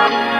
Bye.